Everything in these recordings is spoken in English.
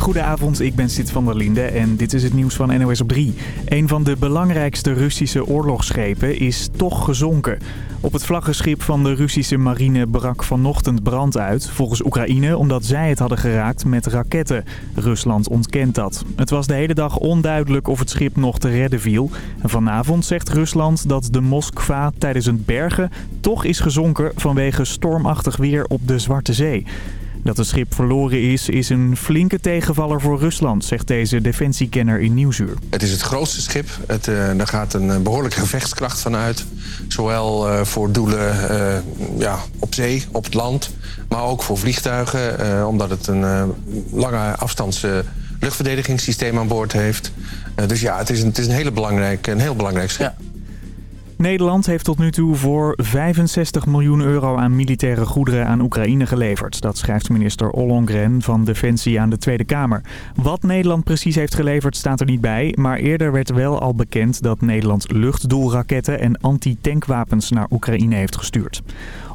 Goedenavond, ik ben Sid van der Linde en dit is het nieuws van NOS op 3. Een van de belangrijkste Russische oorlogsschepen is toch gezonken. Op het vlaggenschip van de Russische marine brak vanochtend brand uit. Volgens Oekraïne omdat zij het hadden geraakt met raketten. Rusland ontkent dat. Het was de hele dag onduidelijk of het schip nog te redden viel. Vanavond zegt Rusland dat de Moskva tijdens een bergen toch is gezonken vanwege stormachtig weer op de Zwarte Zee. Dat het schip verloren is, is een flinke tegenvaller voor Rusland, zegt deze defensiekenner in Nieuwsuur. Het is het grootste schip. Het, uh, daar gaat een behoorlijke gevechtskracht van uit. Zowel uh, voor doelen uh, ja, op zee, op het land, maar ook voor vliegtuigen. omdat het een lange afstands luchtverdedigingssysteem aan boord heeft. dus ja, het is een, het is een, hele belangrijk, een heel belangrijk schip. Ja. Nederland heeft tot nu toe voor 65 miljoen euro aan militaire goederen aan Oekraïne geleverd. Dat schrijft minister Ollongren van Defensie aan de Tweede Kamer. Wat Nederland precies heeft geleverd staat er niet bij. Maar eerder werd wel al bekend dat Nederland luchtdoelraketten en anti-tankwapens naar Oekraïne heeft gestuurd.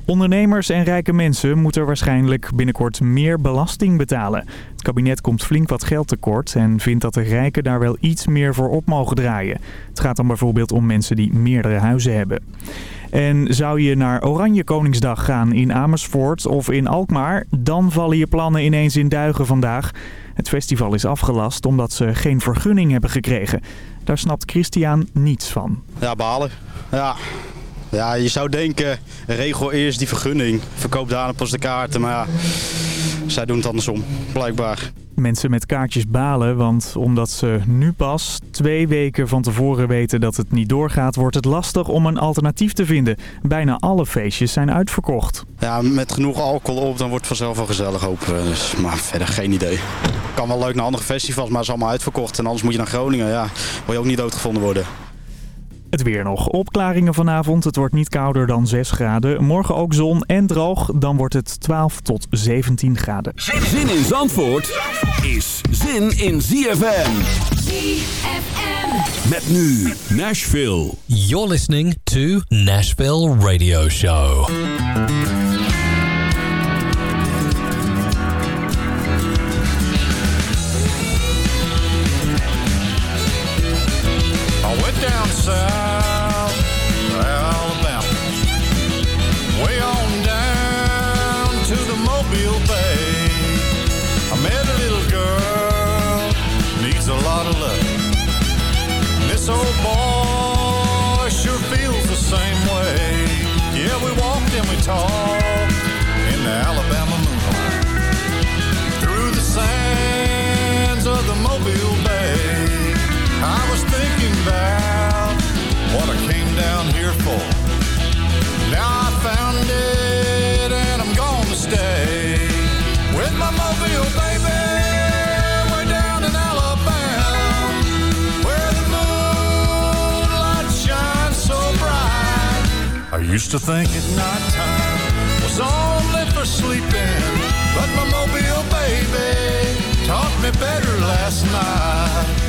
Ondernemers en rijke mensen moeten waarschijnlijk binnenkort meer belasting betalen. Het kabinet komt flink wat geld tekort en vindt dat de rijken daar wel iets meer voor op mogen draaien. Het gaat dan bijvoorbeeld om mensen die meerdere huizen hebben. En zou je naar Oranje Koningsdag gaan in Amersfoort of in Alkmaar, dan vallen je plannen ineens in duigen vandaag. Het festival is afgelast omdat ze geen vergunning hebben gekregen. Daar snapt Christian niets van. Ja, balen. Ja, ja, je zou denken, regel eerst die vergunning. Verkoop daarna pas de kaarten. Maar ja, zij doen het andersom, blijkbaar. Mensen met kaartjes balen, want omdat ze nu pas twee weken van tevoren weten dat het niet doorgaat, wordt het lastig om een alternatief te vinden. Bijna alle feestjes zijn uitverkocht. Ja, met genoeg alcohol op, dan wordt het vanzelf wel gezellig hopen. Dus, maar verder geen idee. Kan wel leuk naar andere festivals, maar het is allemaal uitverkocht. En anders moet je naar Groningen, ja, wil je ook niet doodgevonden worden. Het weer nog. Opklaringen vanavond. Het wordt niet kouder dan 6 graden. Morgen ook zon en droog. Dan wordt het 12 tot 17 graden. Zin in Zandvoort is zin in ZFM. ZFM. Met nu Nashville. You're listening to Nashville Radio Show. down south talked in the Alabama moonlight through the sands of the Mobile Bay. I was thinking about what I came down here for. Now I found it and I'm gonna stay with my mobile. I used to think at nighttime was only for sleeping, but my mobile baby taught me better last night.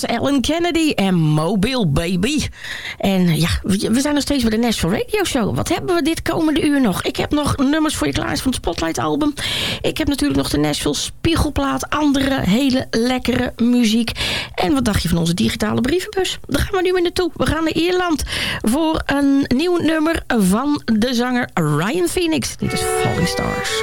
Was Ellen Kennedy en Mobile Baby. En ja, we zijn nog steeds bij de Nashville Radio Show. Wat hebben we dit komende uur nog? Ik heb nog nummers voor je klaar van het Spotlight album. Ik heb natuurlijk nog de Nashville Spiegelplaat. Andere hele lekkere muziek. En wat dacht je van onze digitale brievenbus? Daar gaan we nu weer naartoe. We gaan naar Ierland voor een nieuw nummer van de zanger Ryan Phoenix. Dit is Falling Stars.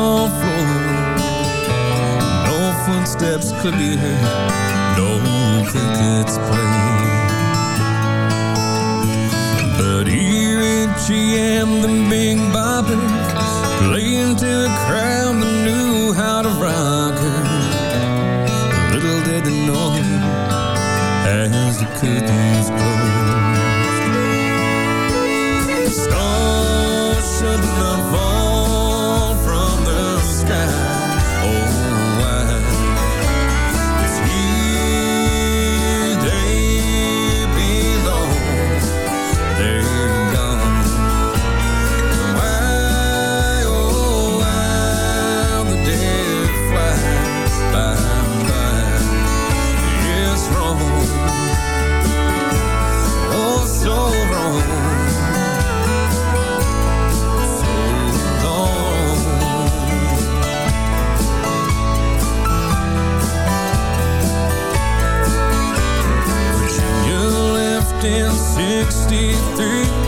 Hall No footsteps could be heard. No crickets play. But here Richie and the Big Boppers Playing to a crowd that knew how to rock her. Little did they know As the curtains closed. Stars should not 63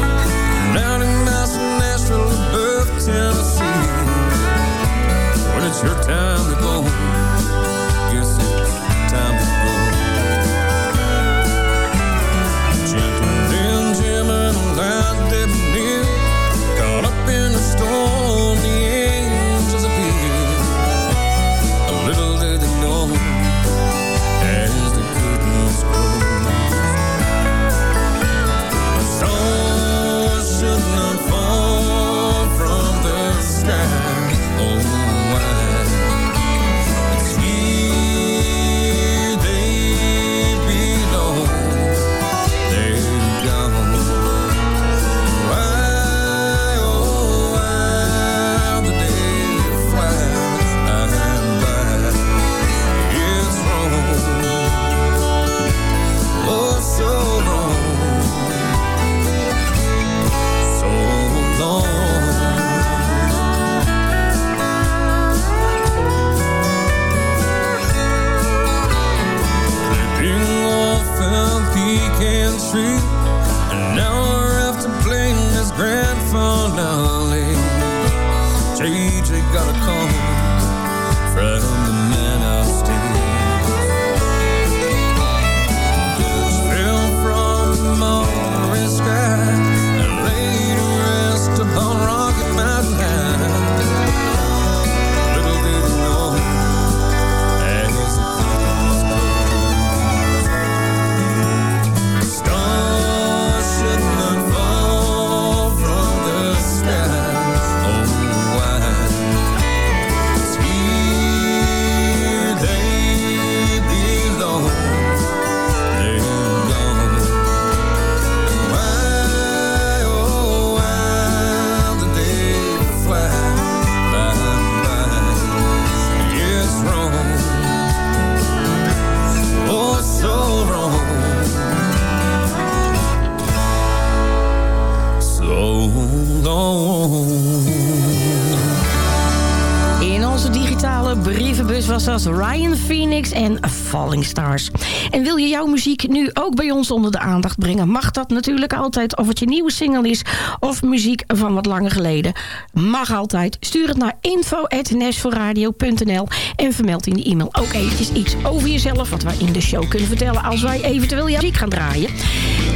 Stars. En wil je jouw muziek nu ook bij ons onder de aandacht brengen... mag dat natuurlijk altijd, of het je nieuwe single is... of muziek van wat langer geleden. Mag altijd. Stuur het naar info.nashvilleradio.nl en vermeld in die e-mail ook eventjes iets over jezelf... wat wij in de show kunnen vertellen als wij eventueel jouw muziek gaan draaien.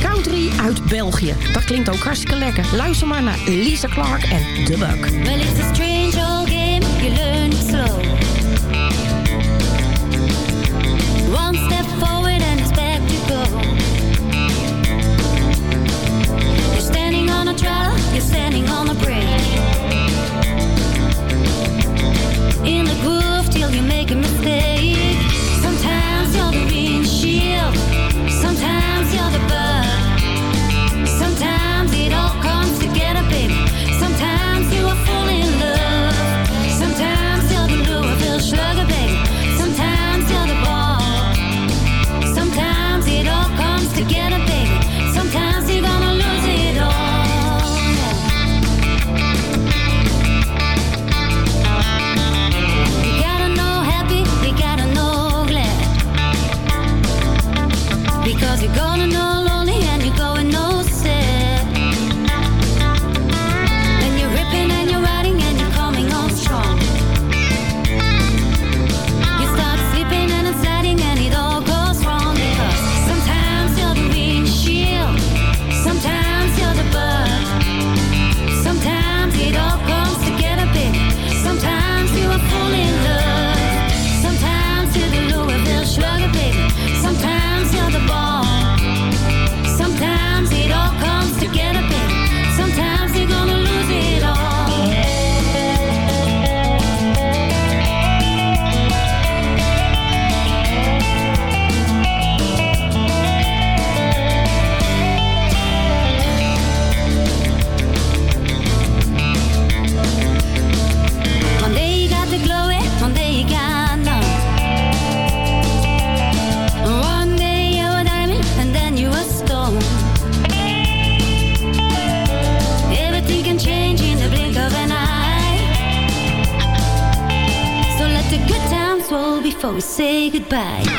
Country uit België. Dat klinkt ook hartstikke lekker. Luister maar naar Lisa Clark en The Buck. Well, it's a strange old game, you learn on a bridge. In the groove till you make a mistake. Goodbye.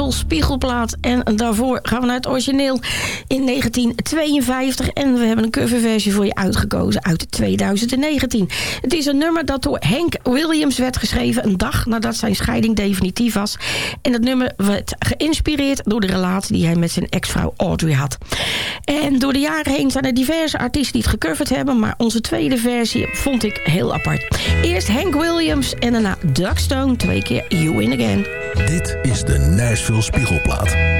Sol Spiegelplaat en daarvoor gaan we naar het origineel in 1952. En we hebben een coverversie voor je uitgekozen uit 2019. Het is een nummer dat door Hank Williams werd geschreven... een dag nadat zijn scheiding definitief was. En het nummer werd geïnspireerd door de relatie... die hij met zijn ex-vrouw Audrey had. En door de jaren heen zijn er diverse artiesten die het gecoverd hebben... maar onze tweede versie vond ik heel apart. Eerst Hank Williams en daarna Doug Stone. Twee keer You Win Again. Dit is de Nashville Spiegelplaat.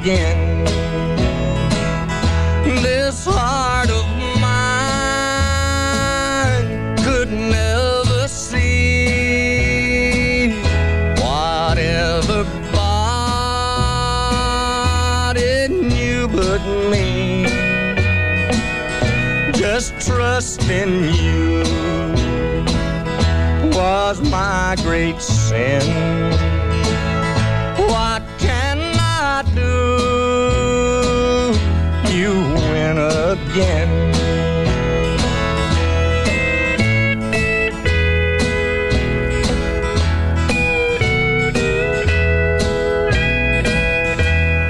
again. This heart of mine could never see whatever body knew but me. Just trust in you was my great sin. Again.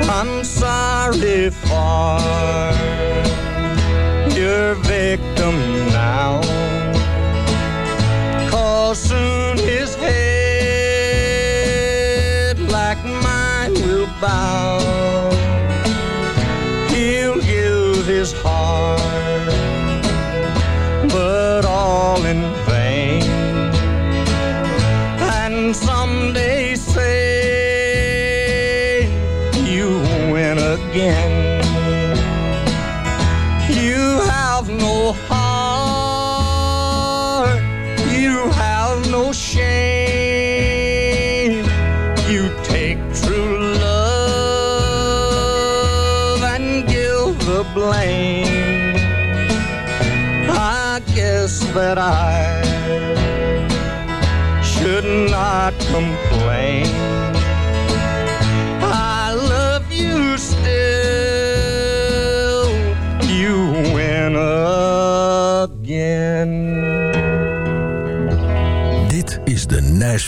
I'm sorry for your victim now. Cause soon his head, like mine, will bow.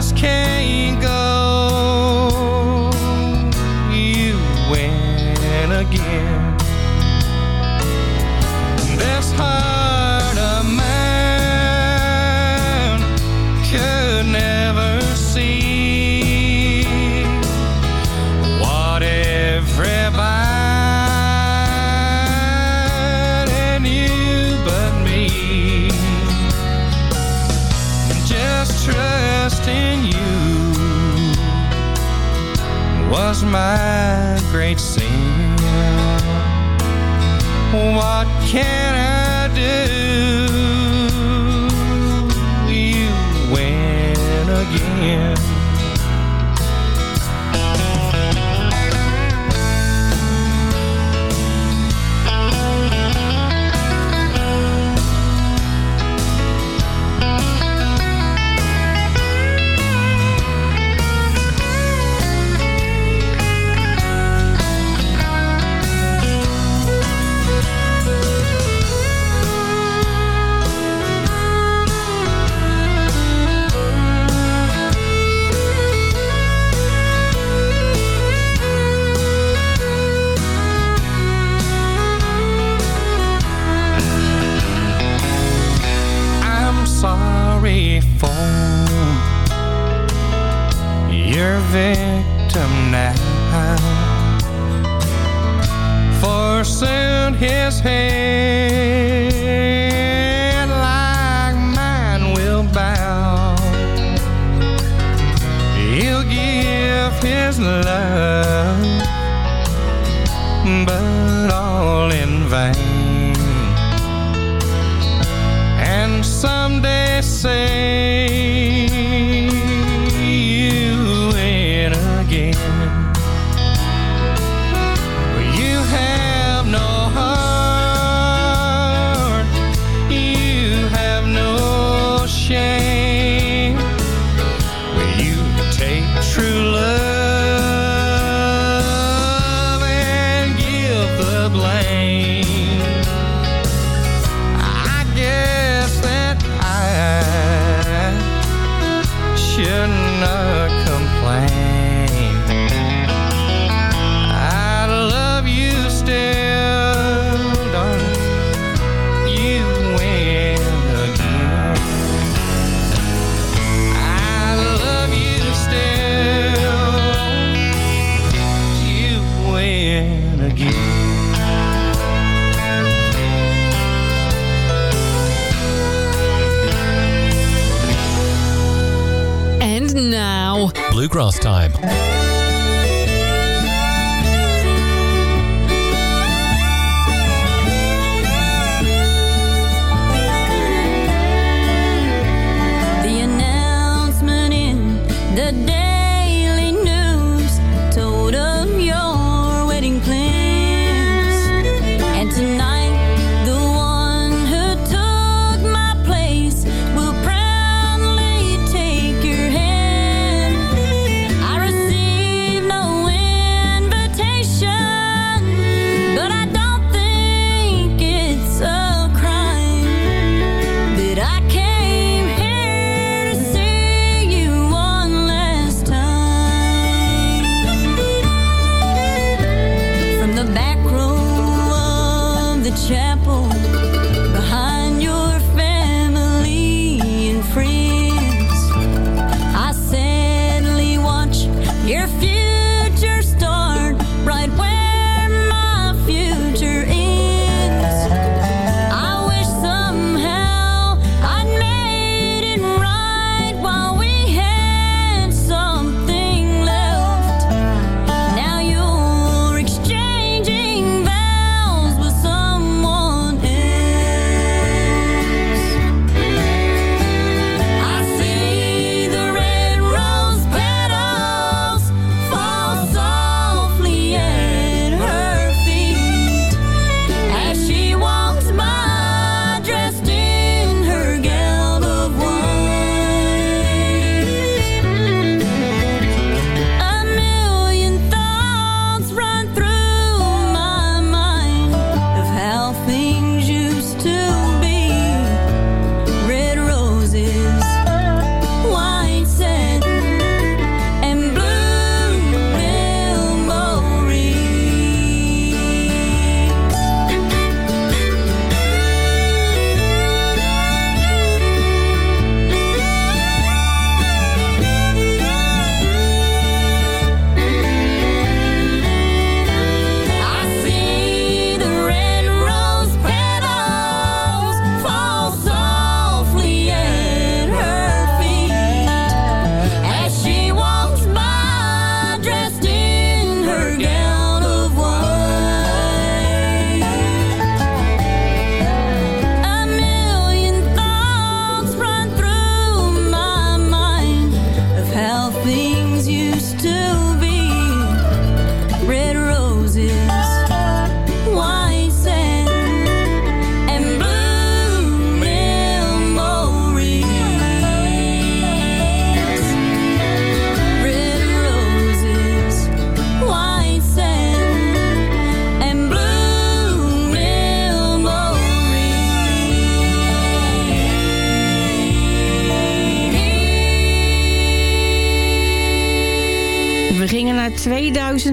just can't go. You win again. This heart of mine could never see. was my great sin. What can I your victim now. For soon his hand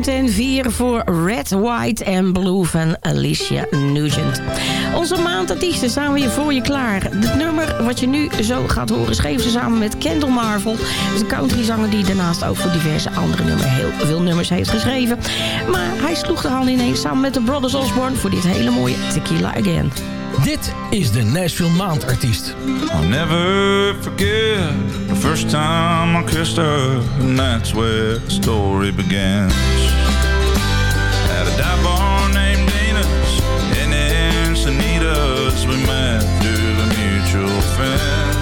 2004 voor Red, White and Blue van Alicia Nugent. Onze maandartiesten staan weer voor je klaar. Het nummer wat je nu zo gaat horen schreef ze samen met Kendall Marvel. Een countryzanger die daarnaast ook voor diverse andere nummers heel veel nummers heeft geschreven. Maar hij sloeg de hand ineens samen met de Brothers Osborne voor dit hele mooie Tequila Again. Dit is de Nashville Maandartiest. I'll never forget the first time I kissed her, and that's where the story begins. At a dive bar named Dana's in Encinitas, we met through a mutual friend.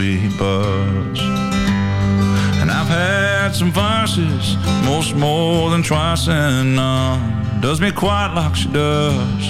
A buzz. And I've had some vices, most more than twice, and none does me quite like she does.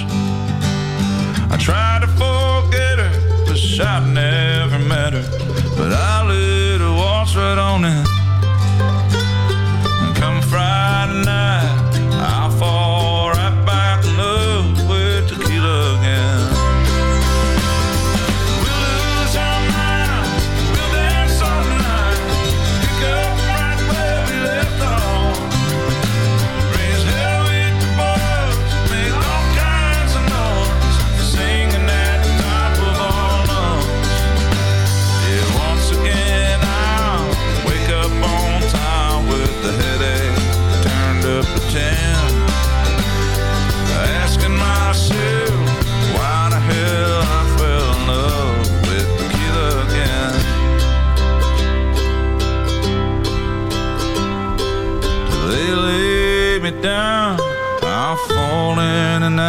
And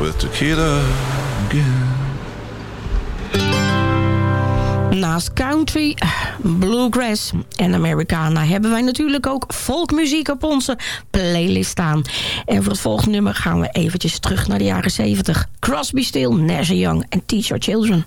with again. Naast country, bluegrass en Americana hebben wij natuurlijk ook folkmuziek op onze playlist staan. En voor het volgende nummer gaan we eventjes terug naar de jaren 70. Crosby, Still, Nash Young en Teach Your Children.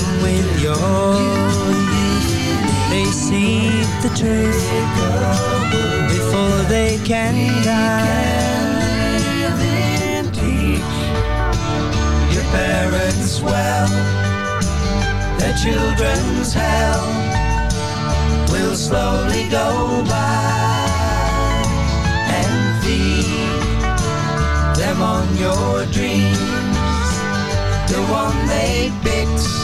them with your youth. They see the truth before they can die. Teach your parents well. Their children's hell will slowly go by and feed them on your dreams. The one they picked,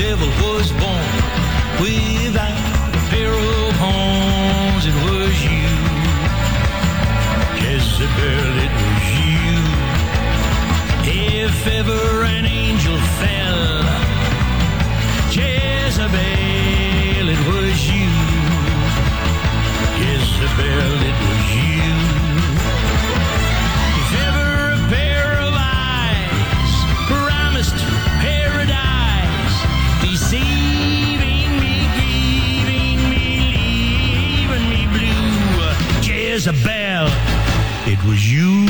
Devil was born without a pair of horns, it was you. Jezebel, it was you. If ever an angel fell, Jezebel, it was you. Jezebel, it was you. Jezebel, it was you.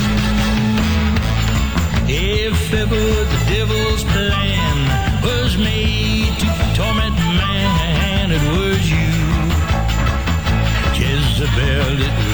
If ever the devil's plan was made to torment man, it was you. Jezebel, it was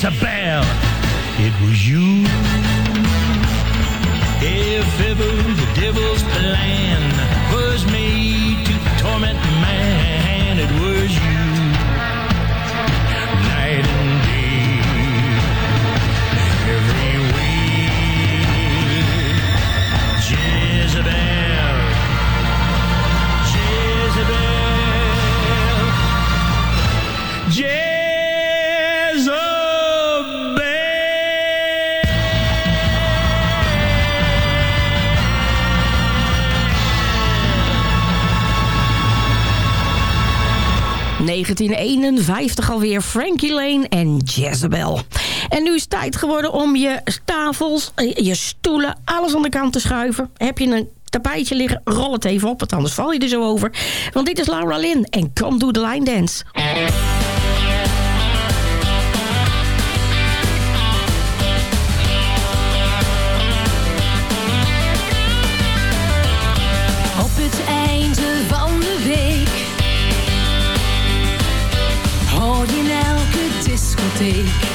Jezebel, it was you. If ever the devil's plan 1951 alweer Frankie Lane en Jezebel. En nu is het tijd geworden om je tafels, eh, je stoelen, alles aan de kant te schuiven. Heb je een tapijtje liggen, rol het even op, want anders val je er zo over. Want dit is Laura Lynn en Come Do The Line Dance. Elke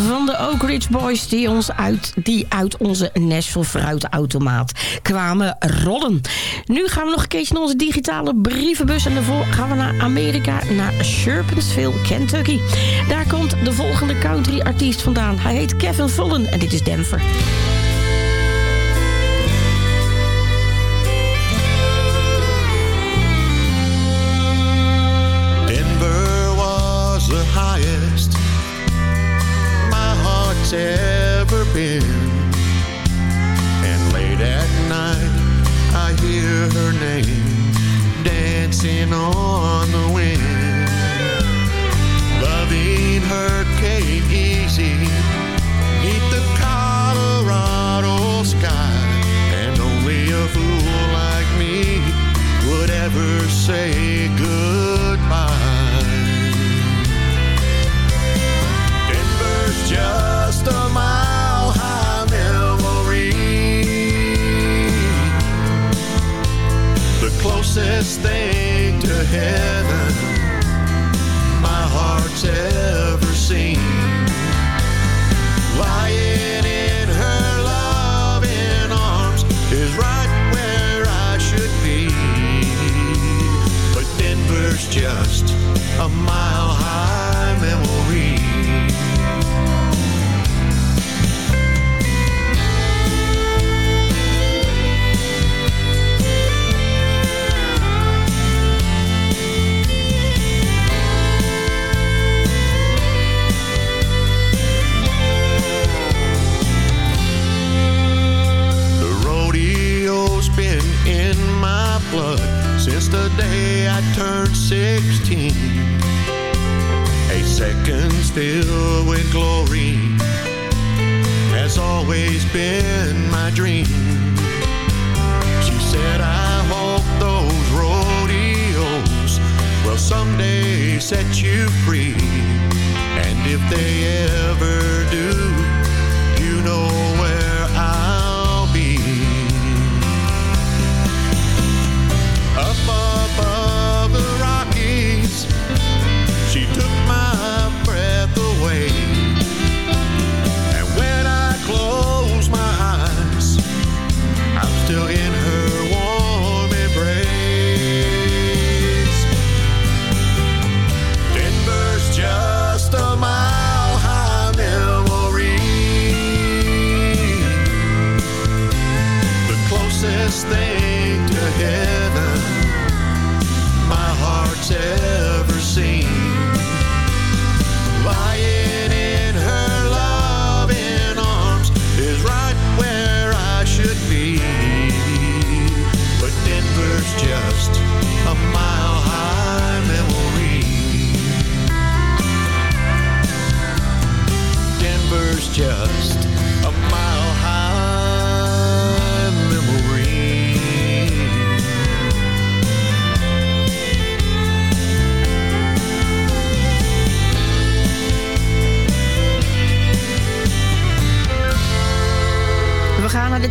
Van de Oak Ridge Boys... die, ons uit, die uit onze Nashville fruitautomaat kwamen rollen. Nu gaan we nog een keertje naar onze digitale brievenbus... en daarvoor gaan we naar Amerika, naar Sherpensville, Kentucky. Daar komt de volgende country-artiest vandaan. Hij heet Kevin Vullen en dit is Denver. closest thing to heaven.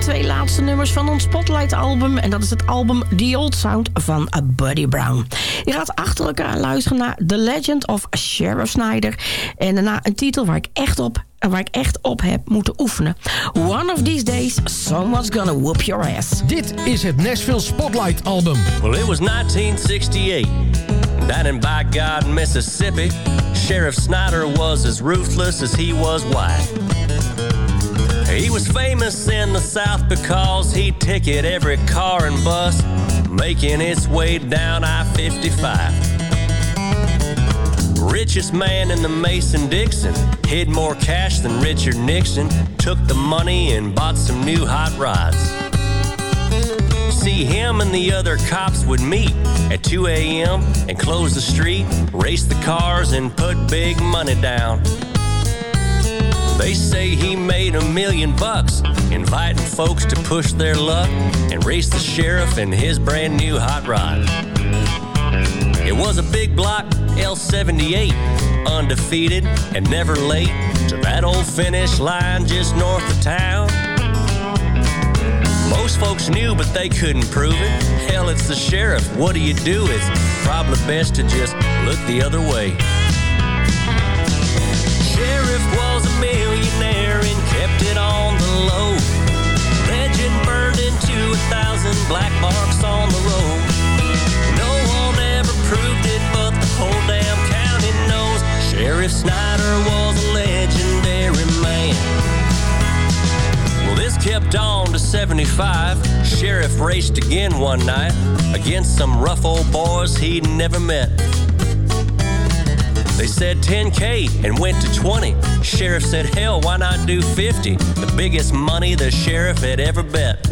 Twee laatste nummers van ons Spotlight-album. En dat is het album The Old Sound van Buddy Brown. Je gaat achter elkaar luisteren naar The Legend of Sheriff Snyder. En daarna een titel waar ik echt op, waar ik echt op heb moeten oefenen. One of these days, someone's gonna whoop your ass. Dit is het Nashville Spotlight album. Well, it was 1968. Down in By God, Mississippi, Sheriff Snyder was as ruthless as he was white. He was famous in the South because he'd ticket every car and bus making its way down I 55. Richest man in the Mason Dixon hid more cash than Richard Nixon, took the money and bought some new hot rods. See, him and the other cops would meet at 2 a.m. and close the street, race the cars, and put big money down. They say he made a million bucks, inviting folks to push their luck and race the sheriff in his brand new hot rod. It was a big block L78, undefeated and never late to that old finish line just north of town. Most folks knew, but they couldn't prove it. Hell, it's the sheriff. What do you do? It's probably best to just look the other way. Sheriff was a and kept it on the low. Legend burned into a thousand black marks on the road. No one ever proved it, but the whole damn county knows Sheriff Snyder was a legendary man. Well, this kept on to 75. Sheriff raced again one night against some rough old boys he'd never met. They said 10K and went to 20. Sheriff said, hell, why not do 50? The biggest money the sheriff had ever bet.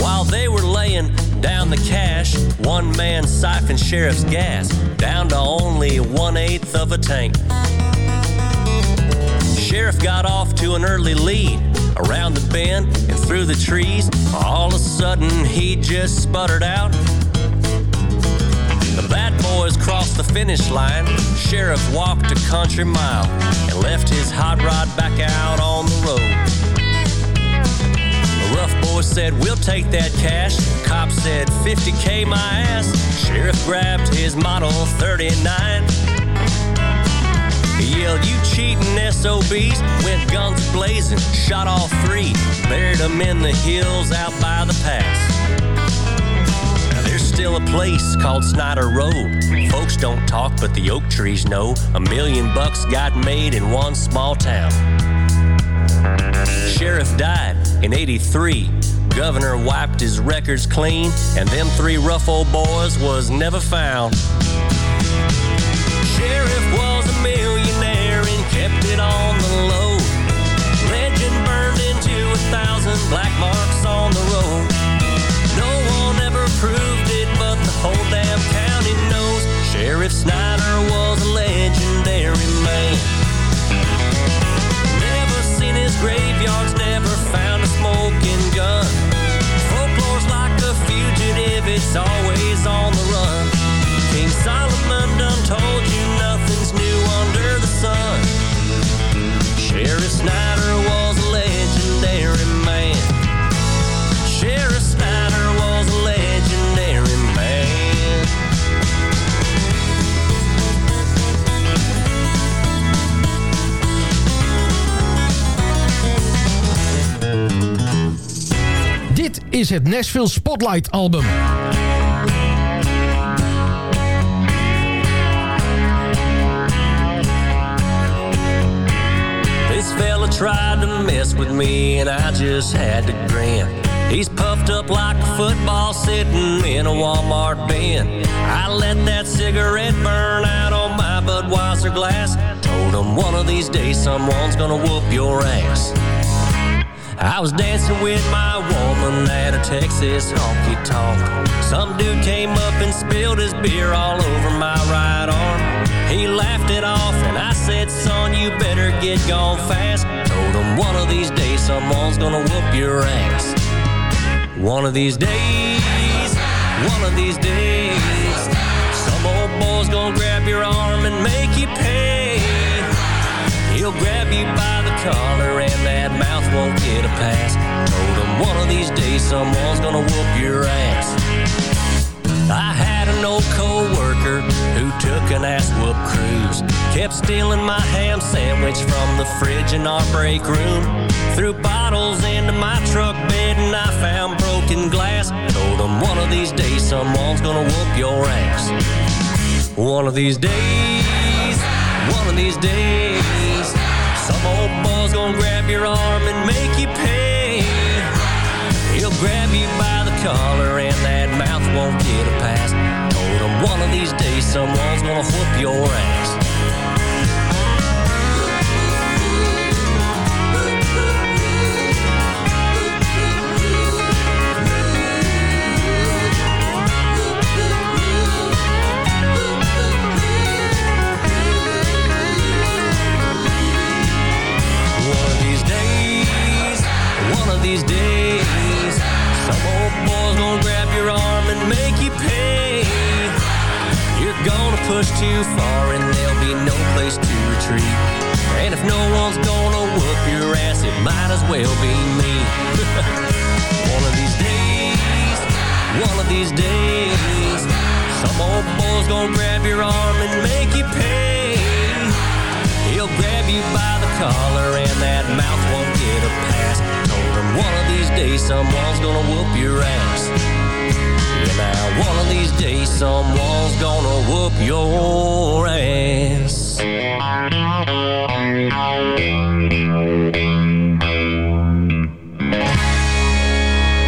While they were laying down the cash, one man siphoned sheriff's gas down to only one eighth of a tank. Sheriff got off to an early lead around the bend and through the trees. All of a sudden, he just sputtered out. Boys crossed the finish line. Sheriff walked a country mile and left his hot rod back out on the road. The rough boys said, We'll take that cash. Cop said, 50K my ass. Sheriff grabbed his Model 39. He yelled, You cheating SOBs. Went guns blazing, shot all three. Buried them in the hills out by the pass. Still a place called Snyder Road. Folks don't talk, but the oak trees know. A million bucks got made in one small town. Sheriff died in 83. Governor wiped his records clean, and them three rough old boys was never found. Sheriff was a millionaire and kept it on the low. Legend burned into a thousand black marks on the road. No one ever proved whole damn county knows. Sheriff Snyder Dit is het Nashville Spotlight album. This fella tried to mess with me and I just had to grin. He's puffed up like a football sitting in a Walmart bin. I let that cigarette burn out on my Budweiser glass. Told him one of these days someone's gonna whoop your ass. I was dancing with my woman at a Texas honky tonk. Some dude came up and spilled his beer all over my right arm. He laughed it off and I said, son, you better get gone fast. Told him one of these days someone's gonna whoop your ass. One of these days, one of these days, some old boy's gonna grab your arm and make you pay. He'll grab you by the collar and that mouth won't get a pass. Told him one of these days someone's gonna whoop your ass. I had an old co-worker who took an ass whoop cruise. Kept stealing my ham sandwich from the fridge in our break room. Threw bottles into my truck bed and I found broken glass. Told him one of these days someone's gonna whoop your ass. One of these days, one of these days, some old boy's gonna grab your arm and make you pay. He'll grab you by the collar and that mouth won't get a pass. Told him one of these days someone's gonna whoop your ass. These days, some old boy's gonna grab your arm and make you pay. You're gonna push too far and there'll be no place to retreat. And if no one's gonna whoop your ass, it might as well be me. one of these days, one of these days, some old boy's gonna grab your arm and make you pay. He'll grab you by the collar and that mouth won't get a pass. Told him one of these days someone's gonna whoop your ass. Yeah, now one of these days someone's gonna whoop your ass.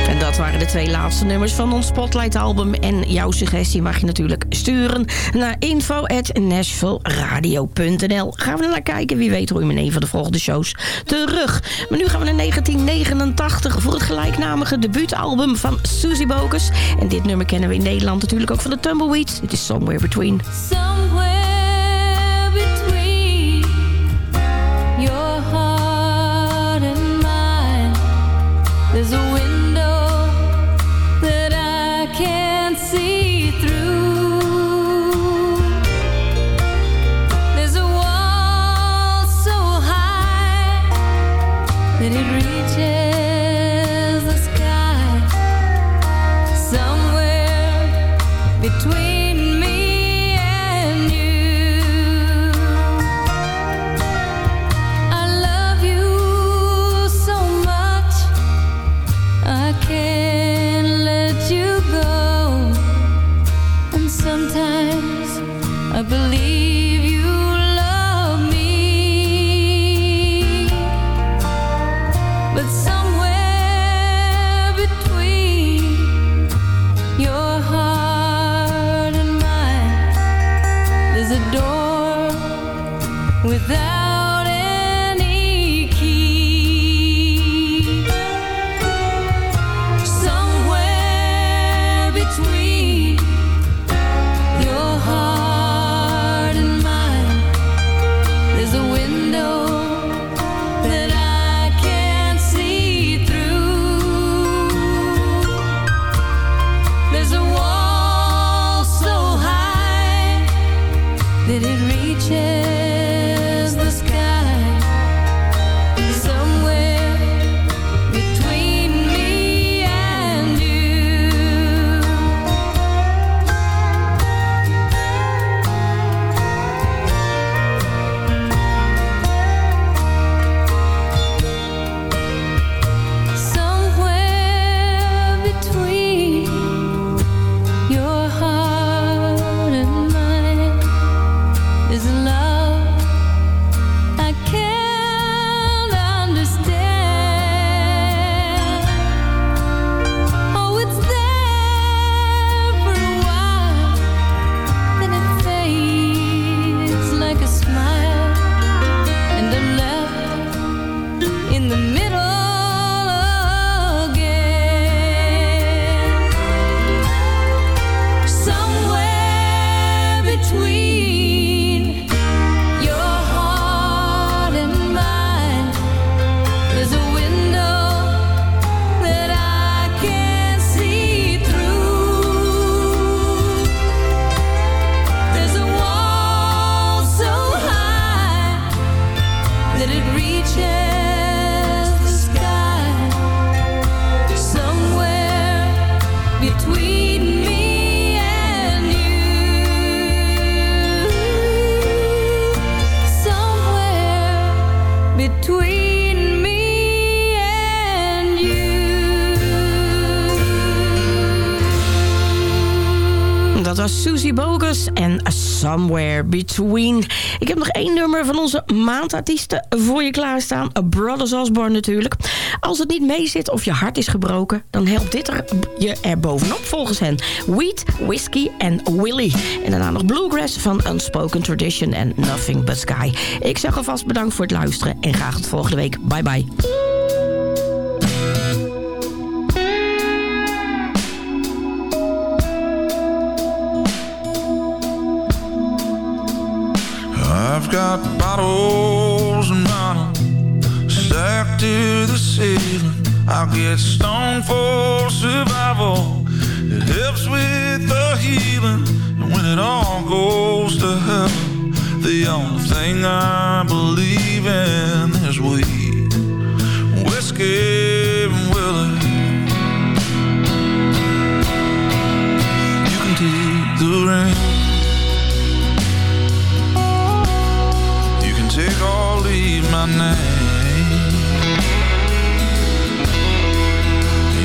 En dat waren de twee laatste nummers van ons Spotlight-album. En jouw suggestie mag je natuurlijk sturen naar info.nashvilleradio.nl. Gaan we naar kijken. Wie weet hoor je in een van de volgende shows terug. Maar nu gaan we naar 1989 voor het gelijknamige debuutalbum van Susie Bokus. En dit nummer kennen we in Nederland natuurlijk ook van de Tumbleweeds. Dit is Somewhere Between. Somewhere Between. Ik heb nog één nummer van onze maandartiesten voor je klaarstaan. Brothers Osborne natuurlijk. Als het niet mee zit of je hart is gebroken... dan helpt dit er je er bovenop volgens hen. Wheat, Whiskey en Willie. En daarna nog Bluegrass van Unspoken Tradition en Nothing But Sky. Ik zeg alvast bedankt voor het luisteren en graag tot volgende week. Bye bye. I've got bottles and bottles stacked to the ceiling. I'll get stoned for survival. It helps with the healing. And when it all goes to hell, the only thing I believe in is weed, whiskey, and Willie. You can take the rain. Name.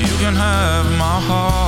You can have my heart.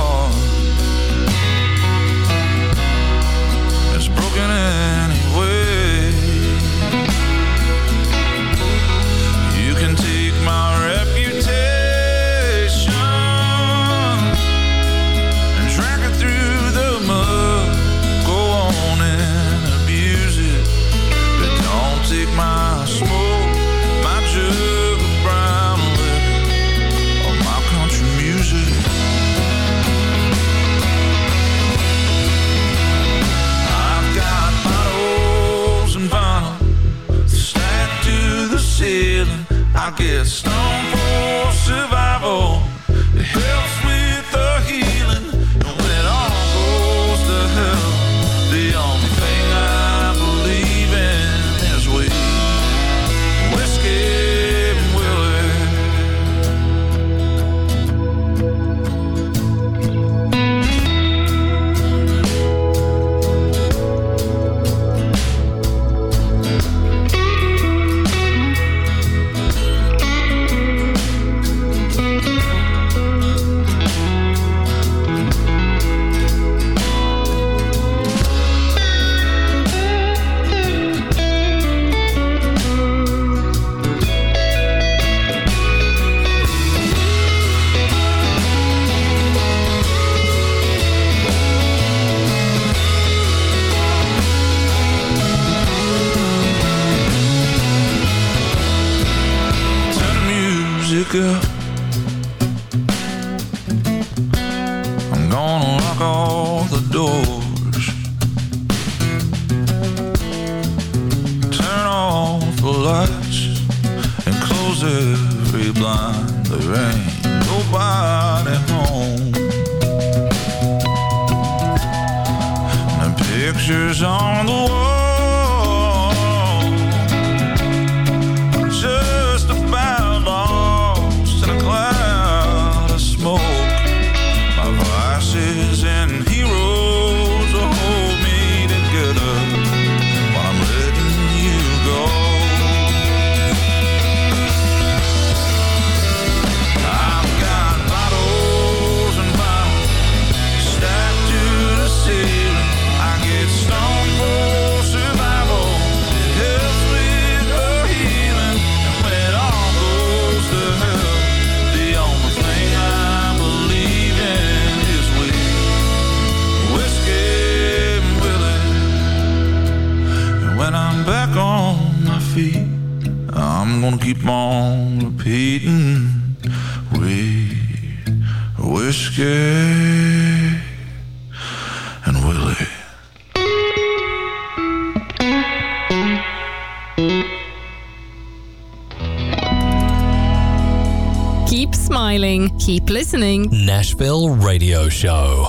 Keep listening. Nashville Radio Show.